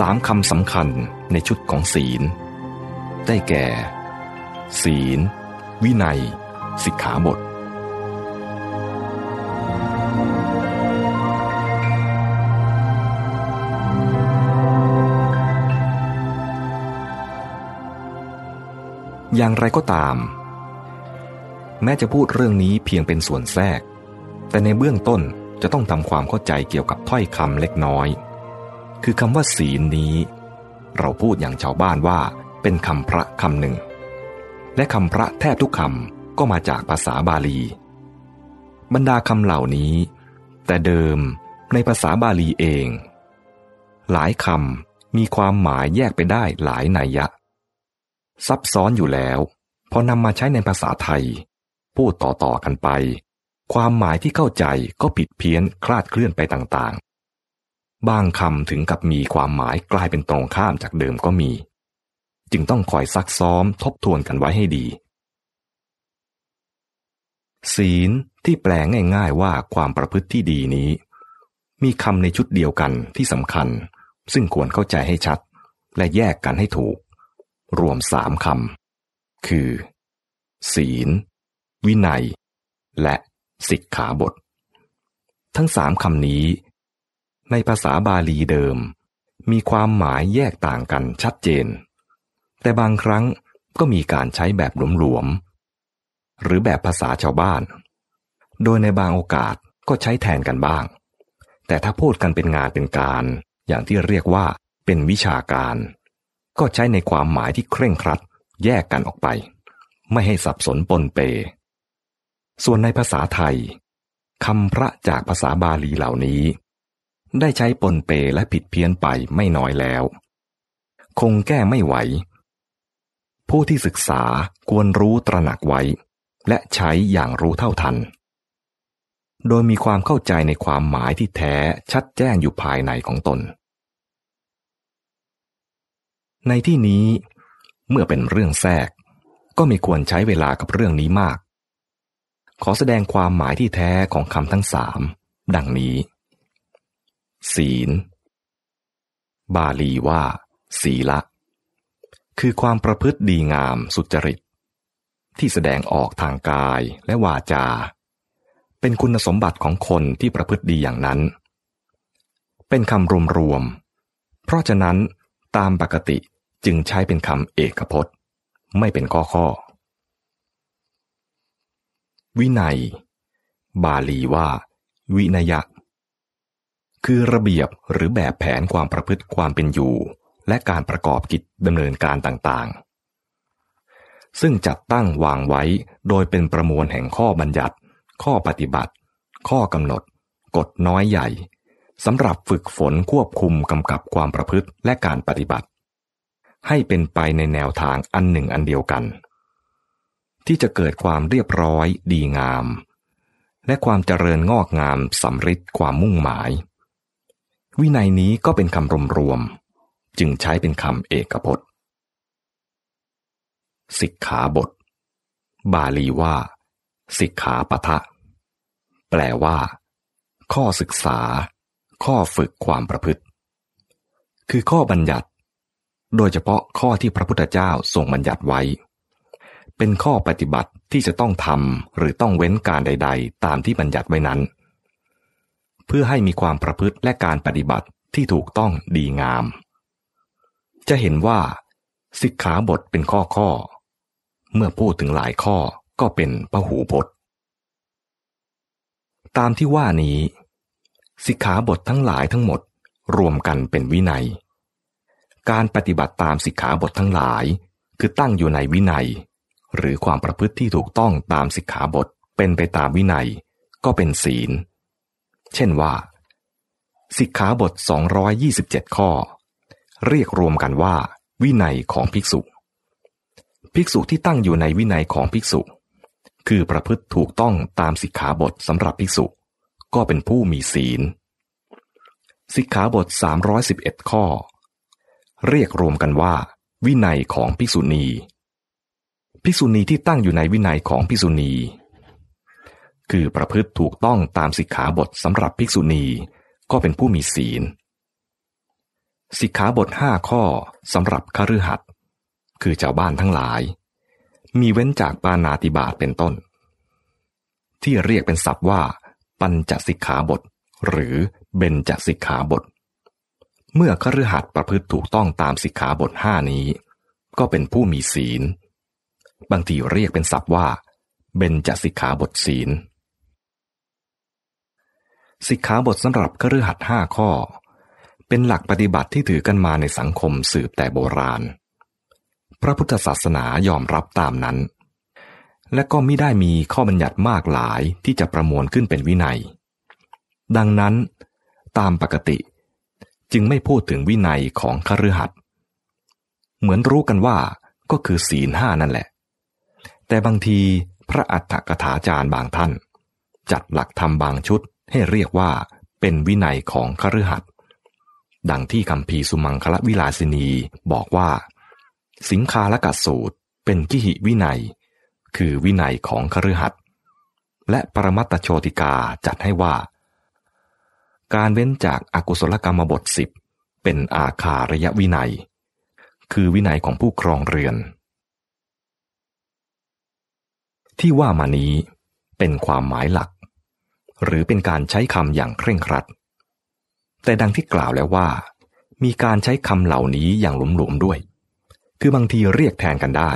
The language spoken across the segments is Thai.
สามคำสำคัญในชุดของศีล ได้แก่ ศีล วินัย สิกขาบท อย่างไรก็ตาม แม้จะพูดเรื่องนี้เพียงเป็นส่วนแทรก แต่ในเบื้องต้นจะต้องทำความเข้าใจเกี่ยวกับถ้อยคำเล็กน้อย คือคำว่าศีลนี้ เราพูดอย่างชาวบ้านว่า เป็นคำพระคำหนึ่ง และคำพระแทบทุกคำก็มาจากภาษาบาลี บรรดาคำเหล่านี้ แต่เดิมในภาษาบาลีเอง หลายคำมีความหมายแยกไปได้หลายนัยยะ ซับซ้อนอยู่แล้ว พอนำมาใช้ในภาษาไทย พูดต่อๆกันไป ความหมายที่เข้าใจก็ผิดเพี้ยนคลาดเคลื่อนไปต่างๆ บางคำถึงกับมีความหมายกลายเป็นตรงข้ามจากเดิมก็มี จึงต้องคอยซักซ้อมทบทวนกันไว้ให้ดี ศีลที่แปลง่ายๆว่าความประพฤติที่ดีนี้ มีคำในชุดเดียวกันที่สำคัญ ซึ่งควรเข้าใจให้ชัด และแยกกันให้ถูก รวมสามคำคือ ศีล วินัย และสิกขาบท ทั้งสามคำนี้ ในภาษาบาลีเดิม มีความหมายแยกต่างกันชัดเจน แต่บางครั้งก็มีการใช้แบบหลวมๆ หรือแบบภาษาชาวบ้าน โดยในบางโอกาสก็ใช้แทนกันบ้าง แต่ถ้าพูดกันเป็นงานเป็นการ อย่างที่เรียกว่าเป็นวิชาการ ก็ใช้ในความหมายที่เคร่งครัด แยกกันออกไป ไม่ให้สับสนปนเป ส่วนในภาษาไทยคำพระจากภาษาบาลีเหล่านี้ ได้ใช้ปนเปและผิดเพี้ยนไปไม่น้อยแล้ว คงแก้ไม่ไหว ผู้ที่ศึกษาควรรู้ตระหนักไว้ และใช้อย่างรู้เท่าทัน โดยมีความเข้าใจในความหมายที่แท้ชัดแจ้งอยู่ภายในของตน ในที่นี้เมื่อเป็นเรื่องแทรก ก็ไม่ควรใช้เวลากับเรื่องนี้มาก ขอแสดงความหมายที่แท้ของคำทั้งสามดังนี้ ศีล บาลีว่า ศีละ คือความประพฤติดีงามสุจริต ที่แสดงออกทางกายและวาจา เป็นคุณสมบัติของคนที่ประพฤติดีอย่างนั้น เป็นคำรวมๆ เพราะฉะนั้นตามปกติจึงใช้เป็นคำเอกพจน์ ไม่เป็นข้อข้อ วินัย บาลีว่า วินยะ คือระเบียบหรือแบบแผนความประพฤติความเป็นอยู่ และการประกอบกิจดำเนินการต่างๆ ซึ่งจัดตั้งวางไว้โดยเป็นประมวลแห่งข้อบัญญัติ ข้อปฏิบัติ ข้อกำหนด กฎน้อยใหญ่สำหรับฝึกฝนควบคุมกำกับความประพฤติและการปฏิบัติ ให้เป็นไปในแนวทางอันหนึ่งอันเดียวกัน ที่จะเกิดความเรียบร้อยดีงาม และความเจริญงอกงามสำฤทธิ์ความมุ่งหมาย วินัยนี้ก็เป็นคำรวมๆจึงใช้เป็นคำเอกพจน์สิกขาบท บาลีว่า สิกขาปะทะ แปลว่า ข้อศึกษา ข้อฝึกความประพฤติ คือข้อบัญญัติ โดยเฉพาะข้อที่พระพุทธเจ้าทรงบัญญัติไว้ เป็นข้อปฏิบัติที่จะต้องทำหรือต้องเว้นการใด ๆ ตามที่บัญญัติไว้นั้น เพื่อให้มีความประพฤติและการปฏิบัติที่ถูกต้องดีงาม จะเห็นว่า สิกขาบทเป็นข้อข้อ เมื่อพูดถึงหลายข้อก็เป็นพหูพจน์ ตามที่ว่านี้ สิกขาบททั้งหลายทั้งหมดรวมกันเป็นวินัย การปฏิบัติตามสิกขาบททั้งหลาย คือตั้งอยู่ในวินัย หรือความประพฤติที่ถูกต้องตามสิกขาบทเป็นไปตามวินัย ก็เป็นศีล เช่นว่า สิกขาบท 227 ข้อ เรียกรวมกันว่า วินัยของภิกษุ ภิกษุที่ตั้งอยู่ในวินัยของภิกษุ คือประพฤติถูกต้องตามสิกขาบทสำหรับภิกษุ ก็เป็นผู้มีศีล สิกขาบท 311 ข้อ เรียกรวมกันว่า วินัยของภิกษุณี ภิกษุณีที่ตั้งอยู่ในวินัยของภิกษุณี คือประพฤติถูกต้องตามสิกขาบทสำหรับภิกษุณีก็เป็นผู้มีศีล สิกขาบทห้าข้อสำหรับคฤหัสถ์คือเจ้าบ้านทั้งหลาย มีเว้นจากปานาติบาตเป็นต้น ที่เรียกเป็นศัพท์ว่า ปัญจสิกขาบท หรือเบญจสิกขาบท เมื่อคฤหัสถ์ประพฤติถูกต้องตามสิกขาบทห้านี้ ก็เป็นผู้มีศีล บางทีเรียกเป็นศัพท์ว่าเบญจสิกขาบทศีล สิกขาบทสำหรับคฤหัสถ์ห้าข้อ เป็นหลักปฏิบัติที่ถือกันมาในสังคมสืบแต่โบราณ พระพุทธศาสนายอมรับตามนั้น และก็ไม่ได้มีข้อบัญญัติมากหลายที่จะประมวลขึ้นเป็นวินัย ดังนั้น ตามปกติจึงไม่พูดถึงวินัยของคฤหัสถ์เหมือนรู้กันว่าก็คือศีลห้านั่นแหละ แต่บางทีพระอัฏฐกถาจารย์บางท่าน จัดหลักธรรมบางชุด ให้เรียกว่าเป็นวินัยของคฤหัสถ์ดังที่คำพีสุมังคลวิลาสินีบอกว่า สิงคาลกัสูตรเป็นกิหิวินัย คือวินัยของคฤหัสถ์และปรมัตตโชติกาจัดให้ว่า การเว้นจากอากุศลกรรมบทสิบเป็นอาคาระยะวินัย คือวินัยของผู้ครองเรือน ที่ว่ามานี้เป็นความหมายหลัก หรือเป็นการใช้คำอย่างเคร่งครัด แต่ดังที่กล่าวแล้วว่า มีการใช้คำเหล่านี้อย่างหลวมๆด้วย คือบางทีเรียกแทนกันได้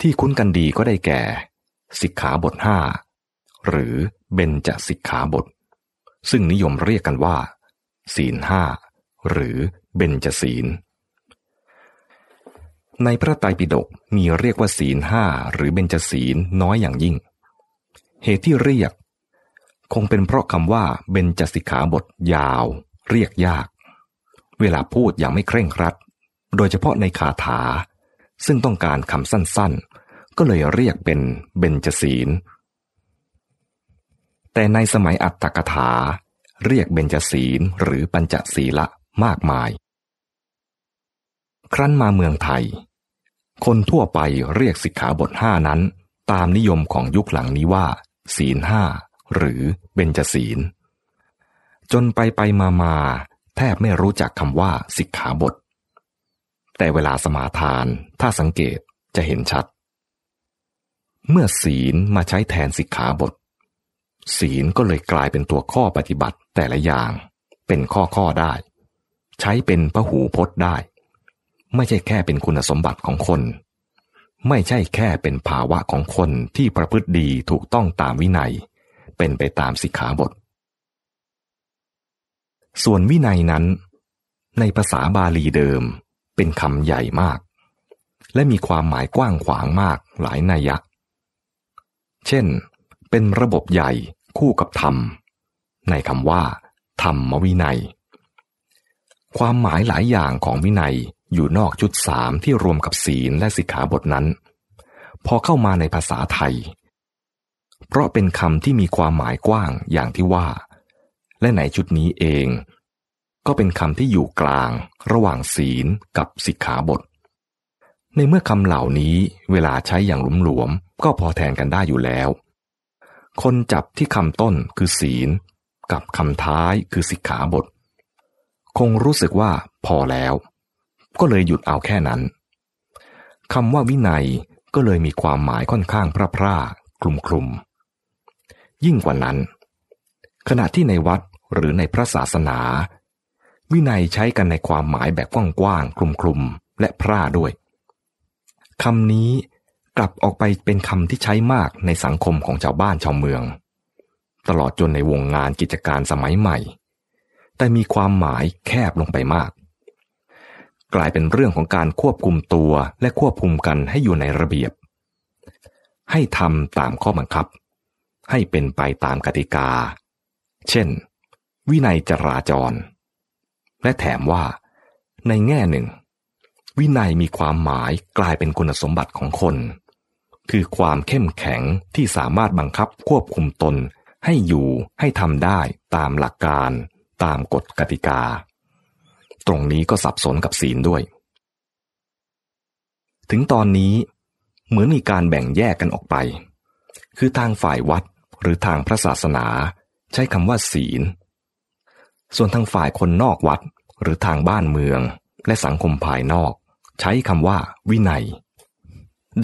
ที่คุ้นกันดีก็ได้แก่ สิกขาบทห้าหรือเบญจสิกขาบท ซึ่งนิยมเรียกกันว่า ศีลห้าหรือเบญจศีล ในพระไตรปิฎกมีเรียกว่าศีลห้าหรือเบญจศีลน้อยอย่างยิ่ง เหตุที่เรียก คงเป็นเพราะคำว่าเบญจสิกขาบทยาว เรียกยาก เวลาพูดอย่างไม่เคร่งครัด โดยเฉพาะในคาถา ซึ่งต้องการคำสั้นๆ ก็เลยเรียกเป็นเบญจศีล แต่ในสมัยอัตถกถา เรียกเบญจศีลหรือปัญจศีละมากมาย ครั้นมาเมืองไทย คนทั่วไปเรียกสิกขาบทห้านั้น ตามนิยมของยุคหลังนี้ว่า ศีลห้า หรือเบญจศีล จนไปไปมามาแทบไม่รู้จักคำว่าสิกขาบท แต่เวลาสมาทานถ้าสังเกตจะเห็นชัด เมื่อศีลมาใช้แทนสิกขาบท ศีลก็เลยกลายเป็นตัวข้อปฏิบัติแต่ละอย่าง เป็นข้อข้อได้ ใช้เป็นพหูพจน์ได้ ไม่ใช่แค่เป็นคุณสมบัติของคน ไม่ใช่แค่เป็นภาวะของคนที่ประพฤติดีถูกต้องตามวินัย เป็นไปตามสิกขาบท ส่วนวินัยนั้น ในภาษาบาลีเดิมเป็นคำใหญ่มาก และมีความหมายกว้างขวางมากหลายนัยยะ เช่น เป็นระบบใหญ่คู่กับธรรม ในคำว่า ธรรมวินัย ความหมายหลายอย่างของวินัยอยู่นอกจุดสามที่รวมกับศีลและสิกขาบทนั้น พอเข้ามาในภาษาไทย เพราะเป็นคำที่มีความหมายกว้างอย่างที่ว่า และในชุดนี้เอง ก็เป็นคำที่อยู่กลาง ระหว่างศีลกับสิกขาบท ในเมื่อคำเหล่านี้เวลาใช้อย่างหลวมๆก็พอแทนกันได้อยู่แล้ว คนจับที่คำต้นคือศีล กับคำท้ายคือสิกขาบท คงรู้สึกว่าพอแล้ว ก็เลยหยุดเอาแค่นั้นคำว่าวินัยก็เลยมีความหมายค่อนข้างพร่าพร่ากลุ่มคลุม ยิ่งกว่านั้น ขณะที่ในวัดหรือในพระศาสนา วินัยใช้กันในความหมายแบบกว้างๆคลุมๆและพร่าด้วยคำนี้กลับออกไปเป็นคำที่ใช้มากในสังคมของชาวบ้านชาวเมือง ตลอดจนในวงงานกิจการสมัยใหม่ แต่มีความหมายแคบลงไปมาก กลายเป็นเรื่องของการควบคุมตัวและควบคุมกันให้อยู่ในระเบียบ ให้ทำตามข้อบังคับ ให้เป็นไปตามกติกา เช่น วินัยจราจร และแถมว่า ในแง่หนึ่ง วินัยมีความหมายกลายเป็นคุณสมบัติของคน คือความเข้มแข็งที่สามารถบังคับควบคุมตนให้อยู่ให้ทำได้ตามหลักการ ตามกฎกติกา ตรงนี้ก็สับสนกับศีลด้วย ถึงตอนนี้เหมือนมีการแบ่งแยกกันออกไป คือทางฝ่ายวัด หรือทางพระศาสนา ใช้คำว่าศีล ส่วนทางฝ่ายคนนอกวัด หรือทางบ้านเมือง และสังคมภายนอก ใช้คำว่า วินัย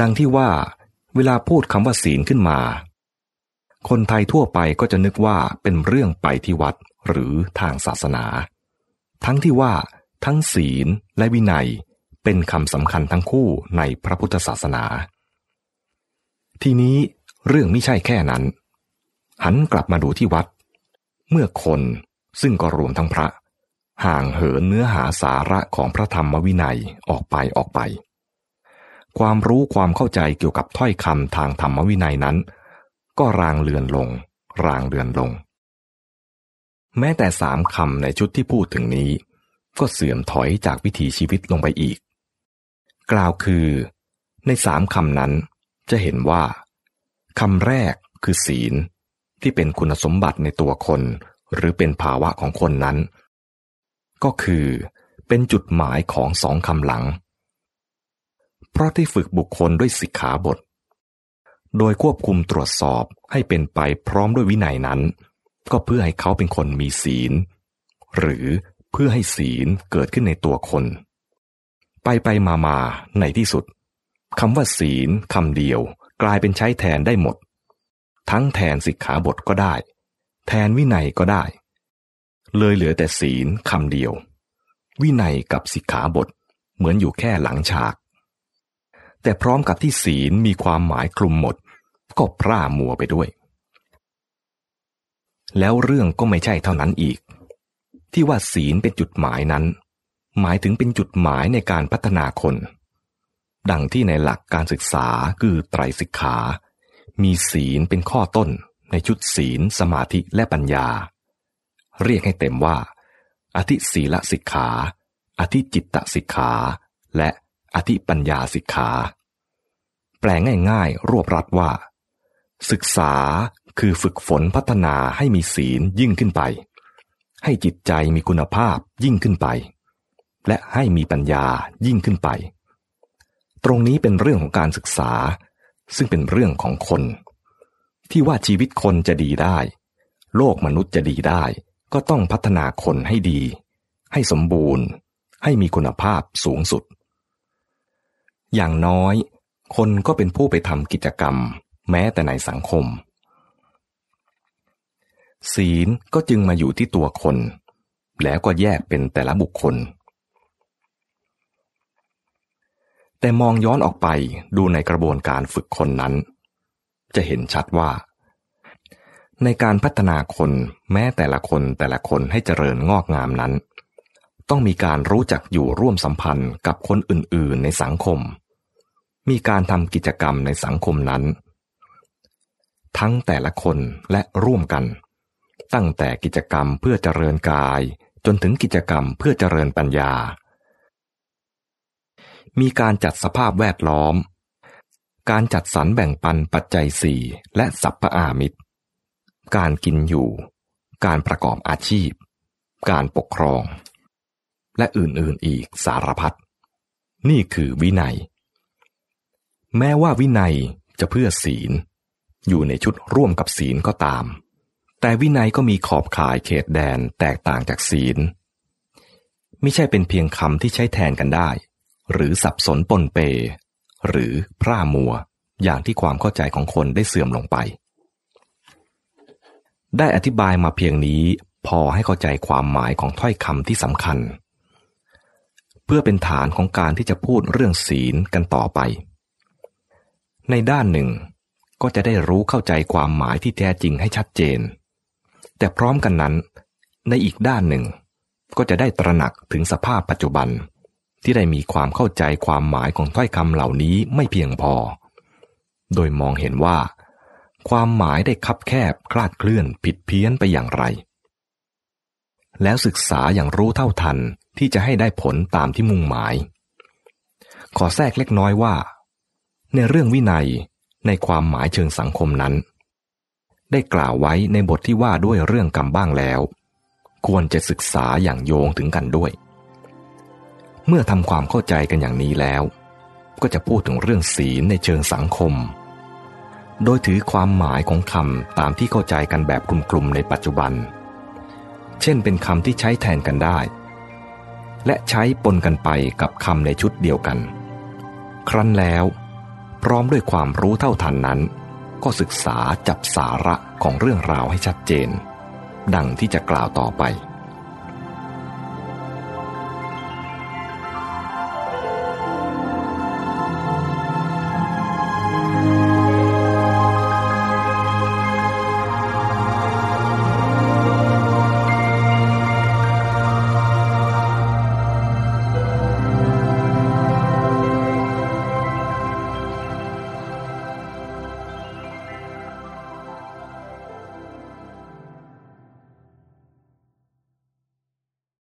ดังที่ว่าเวลาพูดคำว่าศีลขึ้นมา คนไทยทั่วไปก็จะนึกว่าเป็นเรื่องไปที่วัดหรือทางศาสนา ทั้งที่ว่า ทั้งศีลและวินัยเป็นคำสำคัญทั้งคู่ในพระพุทธศาสนา ทีนี้เรื่องไม่ใช่แค่นั้น หันกลับมาดูที่วัด เมื่อคนซึ่งก็รวมทั้งพระ ห่างเหินเนื้อหาสาระของพระธรรมวินัยออกไปออกไป ความรู้ความเข้าใจเกี่ยวกับถ้อยคำทางธรรมวินัยนั้น ก็รางเลือนลง รางเลือนลง แม้แต่สามคำในชุดที่พูดถึงนี้ ก็เสื่อมถอยจากวิถีชีวิตลงไปอีก กล่าวคือ ในสามคำนั้นจะเห็นว่าคำแรกคือศีล ที่เป็นคุณสมบัติในตัวคน หรือเป็นภาวะของคนนั้น ก็คือเป็นจุดหมายของสองคำหลัง เพราะที่ฝึกบุคคลด้วยสิกขาบท โดยควบคุมตรวจสอบให้เป็นไปพร้อมด้วยวินัยนั้น ก็เพื่อให้เขาเป็นคนมีศีล หรือเพื่อให้ศีลเกิดขึ้นในตัวคน ไปไปมามาในที่สุดคำว่าศีลคำเดียวกลายเป็นใช้แทนได้หมด ทั้งแทนสิกขาบทก็ได้ แทนวินัยก็ได้ เลยเหลือแต่ศีลคำเดียว วินัยกับสิกขาบทเหมือนอยู่แค่หลังฉาก แต่พร้อมกับที่ศีลมีความหมายคลุมหมด ก็พร่ามัวไปด้วย แล้วเรื่องก็ไม่ใช่เท่านั้นอีก ที่ว่าศีลเป็นจุดหมายนั้น หมายถึงเป็นจุดหมายในการพัฒนาคน ดังที่ในหลักการศึกษาคือไตรสิกขา มีศีลเป็นข้อต้นในชุดศีล สมาธิและปัญญา เรียกให้เต็มว่า อธิศีลสิกขา อธิจิตตสิกขา และอธิปัญญาสิกขา แปลง่ายๆ รวบรัดว่า ศึกษาคือฝึกฝนพัฒนาให้มีศีลยิ่งขึ้นไป ให้จิตใจมีคุณภาพยิ่งขึ้นไป และให้มีปัญญายิ่งขึ้นไป ตรงนี้เป็นเรื่องของการศึกษา ซึ่งเป็นเรื่องของคน ที่ว่าชีวิตคนจะดีได้ โลกมนุษย์จะดีได้ ก็ต้องพัฒนาคนให้ดี ให้สมบูรณ์ ให้มีคุณภาพสูงสุด อย่างน้อย คนก็เป็นผู้ไปทำกิจกรรม แม้แต่ในสังคม ศีลก็จึงมาอยู่ที่ตัวคน แล้วก็แยกเป็นแต่ละบุคคล แต่มองย้อนออกไปดูในกระบวนการฝึกคนนั้น จะเห็นชัดว่า ในการพัฒนาคนแม้แต่ละคนแต่ละคนให้เจริญงอกงามนั้น ต้องมีการรู้จักอยู่ร่วมสัมพันธ์กับคนอื่นๆในสังคม มีการทำกิจกรรมในสังคมนั้น ทั้งแต่ละคนและร่วมกัน ตั้งแต่กิจกรรมเพื่อเจริญกาย จนถึงกิจกรรมเพื่อเจริญปัญญา มีการจัดสภาพแวดล้อม การจัดสรรแบ่งปันปัจจัยสี่และสัพพอามิตร การกินอยู่ การประกอบอาชีพ การปกครอง และอื่นๆอีกสารพัดนี่คือวินัย แม้ว่าวินัยจะเพื่อศีล อยู่ในชุดร่วมกับศีลก็ตาม แต่วินัยก็มีขอบข่ายเขตแดนแตกต่างจากศีล ไม่ใช่เป็นเพียงคำที่ใช้แทนกันได้ หรือสับสนปนเป หรือพร่ามัว อย่างที่ความเข้าใจของคนได้เสื่อมลงไป ได้อธิบายมาเพียงนี้พอให้เข้าใจความหมายของถ้อยคำที่สำคัญ เพื่อเป็นฐานของการที่จะพูดเรื่องศีลกันต่อไป ในด้านหนึ่ง ก็จะได้รู้เข้าใจความหมายที่แท้จริงให้ชัดเจน แต่พร้อมกันนั้น ในอีกด้านหนึ่ง ก็จะได้ตระหนักถึงสภาพปัจจุบัน ที่ได้มีความเข้าใจความหมายของถ้อยคำเหล่านี้ไม่เพียงพอ โดยมองเห็นว่า ความหมายได้คับแคบคลาดเคลื่อนผิดเพี้ยนไปอย่างไร แล้วศึกษาอย่างรู้เท่าทันที่จะให้ได้ผลตามที่มุ่งหมาย ขอแทรกเล็กน้อยว่า ในเรื่องวินัยในความหมายเชิงสังคมนั้น ได้กล่าวไว้ในบทที่ว่าด้วยเรื่องกรรมบ้างแล้ว ควรจะศึกษาอย่างโยงถึงกันด้วย เมื่อทำความเข้าใจกันอย่างนี้แล้ว ก็จะพูดถึงเรื่องศีลในเชิงสังคม โดยถือความหมายของคำตามที่เข้าใจกันแบบกลุ่มๆในปัจจุบัน เช่นเป็นคำที่ใช้แทนกันได้ และใช้ปนกันไปกับคำในชุดเดียวกัน ครั้นแล้ว พร้อมด้วยความรู้เท่าทันนั้น ก็ศึกษาจับสาระของเรื่องราวให้ชัดเจน ดังที่จะกล่าวต่อไป